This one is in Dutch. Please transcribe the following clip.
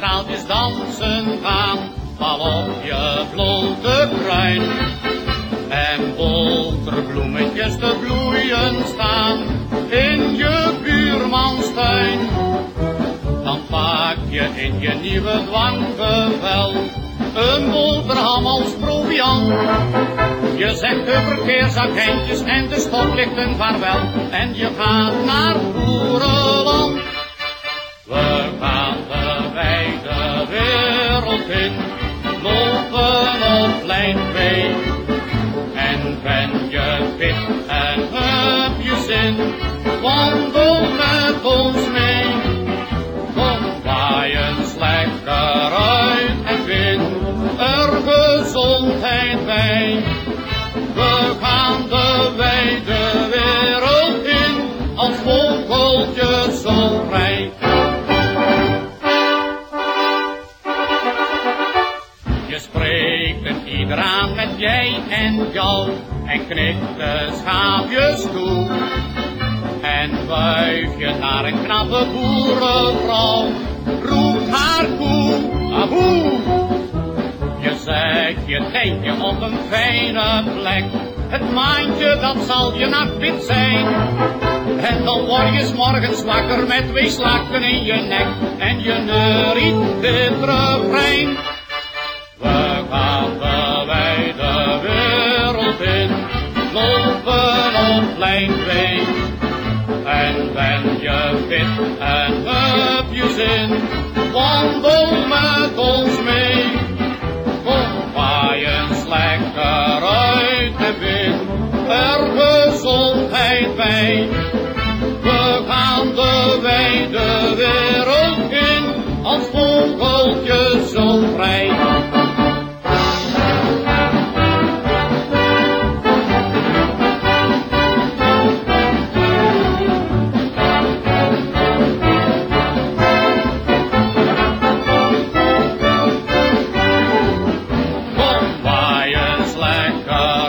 straaltjes dansen gaan, val op je blote kruin. En boterbloemetjes te bloeien staan in je buurmans tuin. Dan pak je in je nieuwe dwanggevel een boterham als proviant. Je zegt de verkeersagentjes en de stoplichten vaarwel en je gaat naar Boerenland. Wereld in, lopen op lijn 2. En ben je fit en heb je zin, wandel met ons mee. Kom waai eens lekker uit en vind er gezondheid bij. We gaan de wijde wereld in, als vogeltjes zo vrij. Je spreekt het ieder aan met jij en jou, en knikt de schaapjes toe. En wuif je naar een knappe boerenvrouw, roept haar koe, ahoe. Je zegt je tentje op een fijne plek, het maandje dat zal je nachtwit zijn. En dan word je 's morgens wakker met twee slakken in je nek, en je neuriet dit refrein. We gaan de wijde wereld in, lopen op lijn 2. En ben je fit en heb je zin, wandel met ons mee. Kom waai eens lekker uit de wind, er gezondheid bij. We gaan de wijde wereld in, als vogeltje black